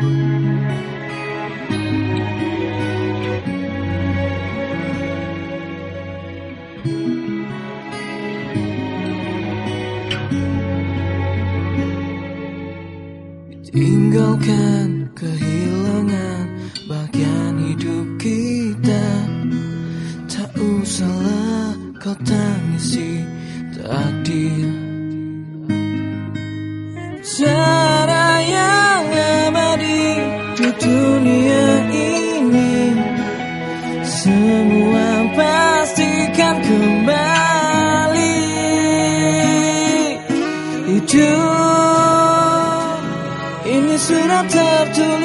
Tinggalkan kehilangan bagian hidup kita. Tak usahlah kau tangisi takdir Listen, I'm tough to